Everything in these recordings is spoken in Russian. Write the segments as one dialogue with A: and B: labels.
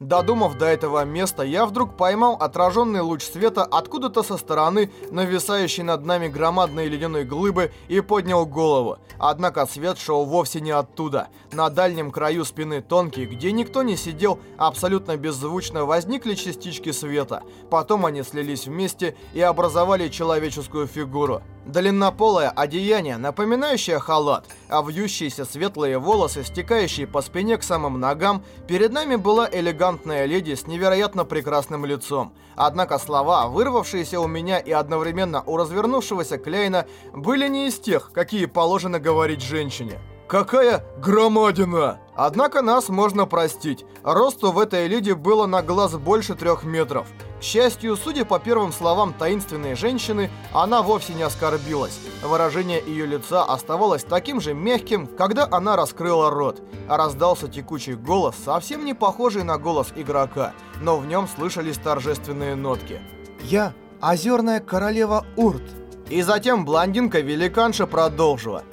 A: Додумав до этого места, я вдруг поймал отраженный луч света откуда-то со стороны нависающей над нами громадной ледяной глыбы и поднял голову. Однако свет шел вовсе не оттуда. На дальнем краю спины тонкий, где никто не сидел, абсолютно беззвучно возникли частички света. Потом они слились вместе и образовали человеческую фигуру. Длиннополое одеяние, напоминающее халат, а вьющиеся светлые волосы, стекающие по спине к самым ногам, перед нами была элегантная леди с невероятно прекрасным лицом. Однако слова, вырвавшиеся у меня и одновременно у развернувшегося Кляйна, были не из тех, какие положено говорить женщине. Какая громадина! Однако нас можно простить. Росту в этой леди было на глаз больше трех метров. К счастью, судя по первым словам таинственной женщины, она вовсе не оскорбилась. Выражение ее лица оставалось таким же мягким, когда она раскрыла рот. А раздался текучий голос, совсем не похожий на голос игрока, но в нем слышались торжественные нотки.
B: «Я озерная королева Урт».
A: И затем блондинка-великанша продолжила.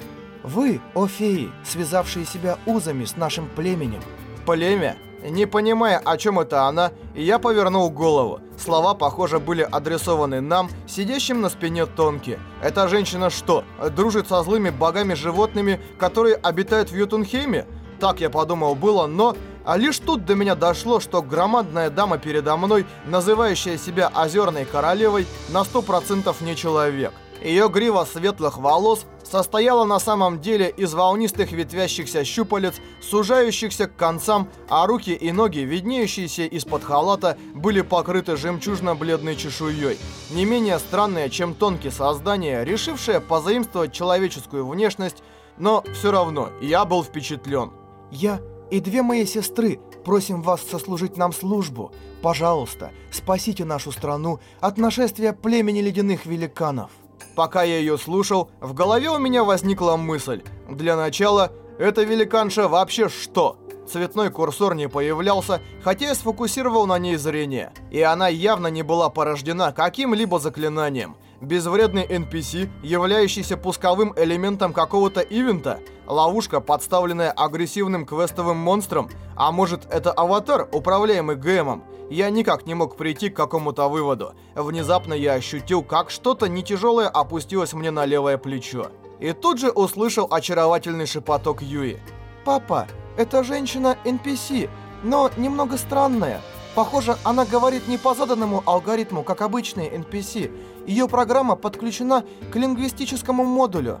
B: Вы, о феи, связавшие себя узами с нашим племенем.
A: Племя? Не понимая, о чем это она, я повернул голову. Слова, похоже, были адресованы нам, сидящим на спине Тонки. Эта женщина что, дружит со злыми богами-животными, которые обитают в Ютунхейме? Так я подумал было, но... А лишь тут до меня дошло, что громадная дама передо мной, называющая себя Озерной Королевой, на сто процентов не человек. Ее грива светлых волос состояла на самом деле из волнистых ветвящихся щупалец, сужающихся к концам, а руки и ноги, виднеющиеся из-под халата, были покрыты жемчужно-бледной чешуей. Не менее странное, чем тонкие создания, решившее позаимствовать человеческую внешность, но все равно я был впечатлен.
B: «Я и две мои сестры просим вас сослужить нам службу. Пожалуйста, спасите нашу страну от нашествия племени ледяных великанов».
A: Пока я ее слушал, в голове у меня возникла мысль. Для начала, эта великанша вообще что? Цветной курсор не появлялся, хотя я сфокусировал на ней зрение. И она явно не была порождена каким-либо заклинанием. Безвредный NPC, являющийся пусковым элементом какого-то ивента, ловушка, подставленная агрессивным квестовым монстром, а может это аватар, управляемый ГМом, я никак не мог прийти к какому-то выводу. Внезапно я ощутил, как что-то нетяжелое опустилось мне на левое плечо. И тут же услышал очаровательный шепоток Юи.
B: «Папа, эта женщина NPC, но немного странная. Похоже, она говорит не по заданному алгоритму, как обычные NPC. Ее программа подключена к лингвистическому модулю».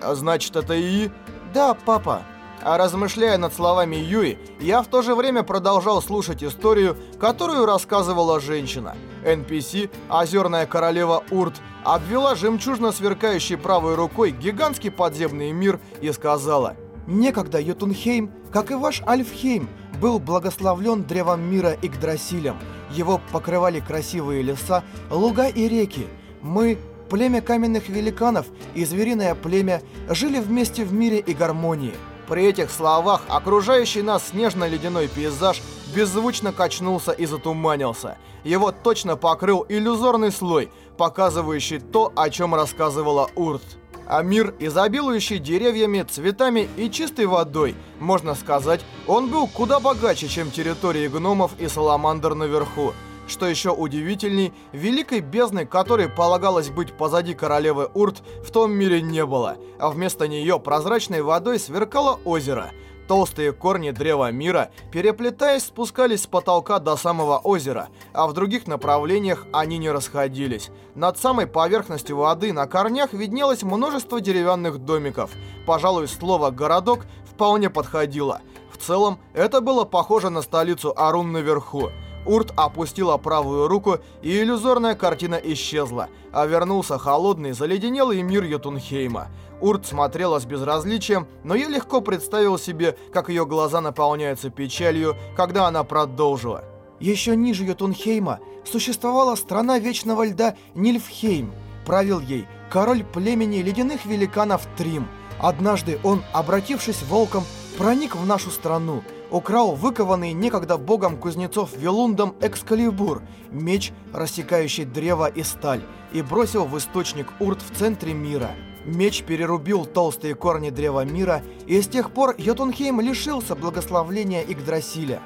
A: «Значит, это и...»
B: «Да, папа».
A: А размышляя над словами Юи, я в то же время продолжал слушать историю, которую рассказывала женщина. NPC, озерная королева Урт, обвела жемчужно сверкающей правой рукой гигантский подземный мир и сказала
B: «Некогда Йотунхейм, как и ваш Альфхейм, был благословлен древом мира Игдрасилем. Его покрывали красивые леса, луга и реки. Мы, племя каменных великанов и звериное племя, жили вместе в мире и гармонии».
A: При этих словах окружающий нас снежно-ледяной пейзаж беззвучно качнулся и затуманился. Его точно покрыл иллюзорный слой, показывающий то, о чем рассказывала Урт. А мир, изобилующий деревьями, цветами и чистой водой, можно сказать, он был куда богаче, чем территории гномов и саламандр наверху. Что еще удивительней, великой бездны, которой полагалось быть позади королевы Урт, в том мире не было, а вместо нее прозрачной водой сверкало озеро. Толстые корни древа мира, переплетаясь, спускались с потолка до самого озера, а в других направлениях они не расходились. Над самой поверхностью воды на корнях виднелось множество деревянных домиков. Пожалуй, слово «городок» вполне подходило. В целом, это было похоже на столицу Арун наверху. Урт опустила правую руку, и иллюзорная картина исчезла, а вернулся холодный, заледенелый мир Йотунхейма. Урт смотрела с безразличием, но я легко представил себе, как ее глаза наполняются печалью, когда она продолжила.
B: Еще ниже Йотунхейма существовала страна Вечного Льда Нильфхейм. Правил ей король племени ледяных великанов Трим. Однажды он, обратившись волком, проник в нашу страну – украл выкованный некогда богом кузнецов Велундом Экскалибур, меч, рассекающий древо и сталь, и бросил в источник Урт в центре мира. Меч перерубил толстые корни древа мира, и с тех пор Йотунхейм лишился благословления Игдрасиля.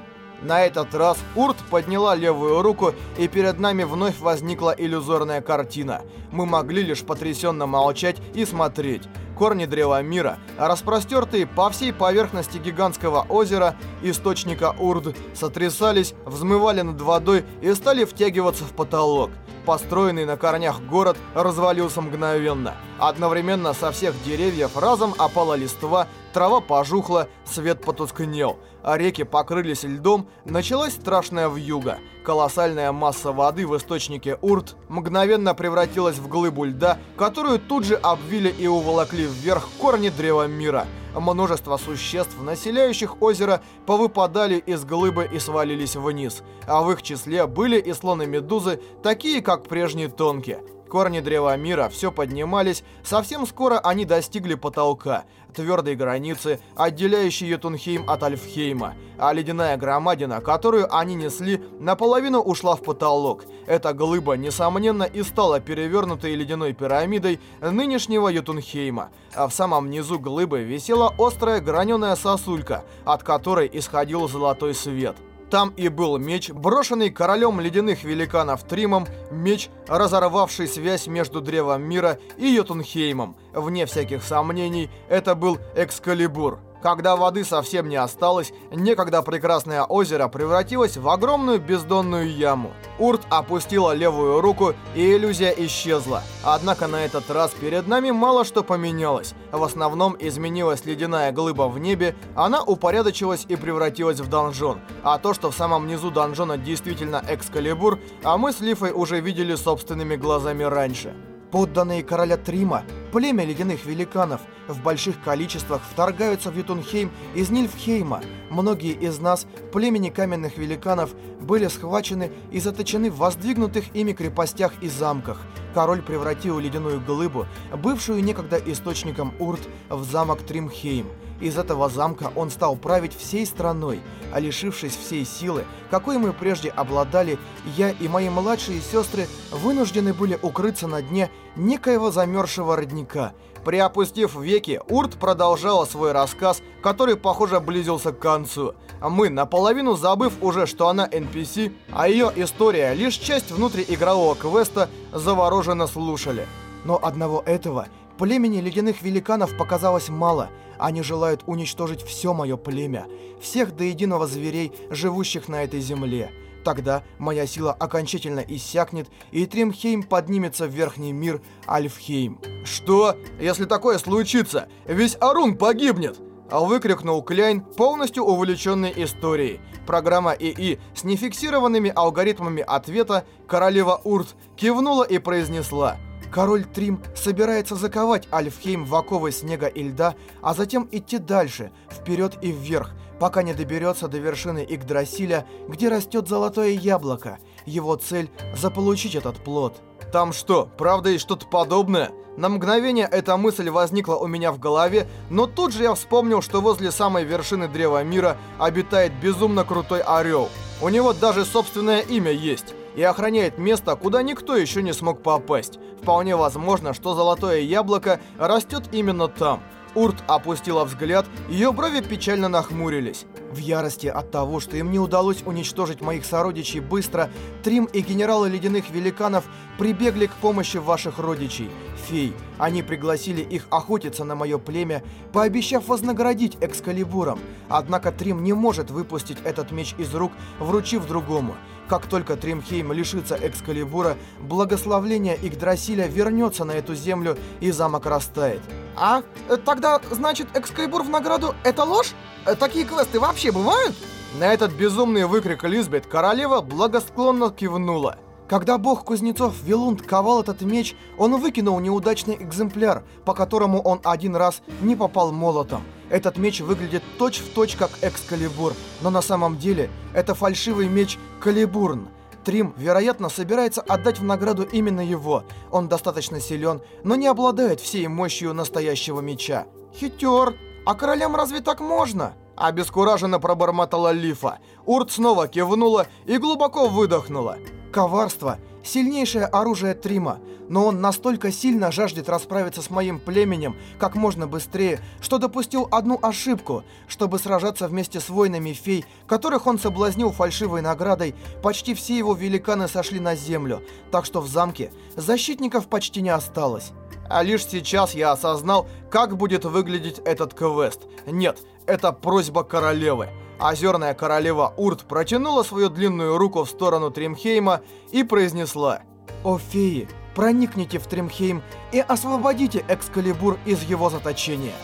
A: На этот раз Урт подняла левую руку, и перед нами вновь возникла иллюзорная картина. Мы могли лишь потрясенно молчать и смотреть. Корни Древа Мира, распростертые по всей поверхности гигантского озера, источника Урд, сотрясались, взмывали над водой и стали втягиваться в потолок. Построенный на корнях город развалился мгновенно. Одновременно со всех деревьев разом опала листва, трава пожухла, свет потускнел, а реки покрылись льдом, началась страшная вьюга. Колоссальная масса воды в источнике Урт мгновенно превратилась в глыбу льда, которую тут же обвили и уволокли вверх корни Древа Мира – Множество существ, населяющих озеро, повыпадали из глыбы и свалились вниз. А в их числе были и слоны-медузы, такие как прежние тонкие. Корни Древа Мира все поднимались, совсем скоро они достигли потолка, твердой границы, отделяющей Ютунхейм от Альфхейма, а ледяная громадина, которую они несли, наполовину ушла в потолок. Эта глыба, несомненно, и стала перевернутой ледяной пирамидой нынешнего Ютунхейма, а в самом низу глыбы висела острая граненая сосулька, от которой исходил золотой свет. Там и был меч, брошенный королем ледяных великанов Тримом, меч, разорвавший связь между Древом Мира и Йотунхеймом. Вне всяких сомнений, это был Экскалибур. Когда воды совсем не осталось, некогда прекрасное озеро превратилось в огромную бездонную яму. Урт опустила левую руку, и иллюзия исчезла. Однако на этот раз перед нами мало что поменялось. В основном изменилась ледяная глыба в небе, она упорядочилась и превратилась в донжон. А то, что в самом низу донжона действительно Экскалибур, а мы с Лифой уже видели собственными глазами раньше.
B: Подданные короля Трима, племя ледяных великанов, в больших количествах вторгаются в Ютунхейм из Нильфхейма. Многие из нас, племени каменных великанов, были схвачены и заточены в воздвигнутых ими крепостях и замках. Король превратил ледяную глыбу, бывшую некогда источником Урт, в замок Тримхейм. Из этого замка он стал править всей страной, а лишившись всей силы, какой мы прежде обладали, я и мои младшие сестры вынуждены были укрыться на дне некоего замерзшего родника. Приопустив веки, Урт продолжала свой рассказ, который, похоже, близился к концу. Мы, наполовину забыв уже, что она NPC, а ее история лишь часть внутриигрового квеста, завороженно слушали. Но одного этого Племени ледяных великанов показалось мало. Они желают уничтожить все мое племя, всех до единого зверей, живущих на этой земле. Тогда моя сила окончательно иссякнет, и Тримхейм поднимется в верхний мир Альфхейм.
A: «Что? Если такое случится, весь Арун погибнет!» А выкрикнул Кляйн, полностью увлеченный историей. Программа ИИ с нефиксированными алгоритмами ответа «Королева Урт» кивнула и произнесла – Король Трим собирается заковать Альфхейм в оковы снега и льда, а затем идти дальше, вперед и вверх, пока не доберется до вершины Игдрасиля, где растет золотое яблоко. Его цель – заполучить этот плод. Там что, правда есть что-то подобное? На мгновение эта мысль возникла у меня в голове, но тут же я вспомнил, что возле самой вершины Древа Мира обитает безумно крутой орел. У него даже собственное имя есть и охраняет место, куда никто еще не смог попасть. Вполне возможно, что золотое яблоко растет именно там. Урт опустила взгляд, ее брови печально нахмурились.
B: В ярости от того, что им не удалось уничтожить моих сородичей быстро, Трим и генералы ледяных великанов прибегли к помощи ваших родичей, фей. Они пригласили их охотиться на мое племя, пообещав вознаградить Экскалибуром. Однако Трим не может выпустить этот меч из рук, вручив другому. Как только Тримхейм лишится Экскалибура, благословление Игдрасиля вернется на эту землю и замок растает.
C: А? Тогда, значит, Экскалибур в награду — это ложь? Такие квесты вообще бывают?
A: На этот безумный выкрик Лизбет королева благосклонно кивнула.
B: Когда бог кузнецов Вилунд ковал этот меч, он выкинул неудачный экземпляр, по которому он один раз не попал молотом. Этот меч выглядит точь-в-точь точь как Экскалибур, но на самом деле это фальшивый меч Калибурн. Трим, вероятно, собирается отдать в награду именно его. Он достаточно силен, но не обладает всей мощью настоящего меча.
C: Хитер! А королям разве так можно?
A: Обескураженно пробормотала Лифа. Урт снова кивнула и глубоко выдохнула.
B: Коварство сильнейшее оружие Трима, но он настолько сильно жаждет расправиться с моим племенем как можно быстрее, что допустил одну ошибку. Чтобы сражаться вместе с воинами фей, которых он соблазнил фальшивой наградой, почти все его великаны сошли на землю, так что в замке защитников почти не осталось.
A: А лишь сейчас я осознал, как будет выглядеть этот квест. Нет, это просьба королевы. Озерная королева Урт протянула свою длинную руку в сторону Тримхейма и произнесла
B: «О феи, проникните в Тримхейм и освободите Экскалибур из его заточения».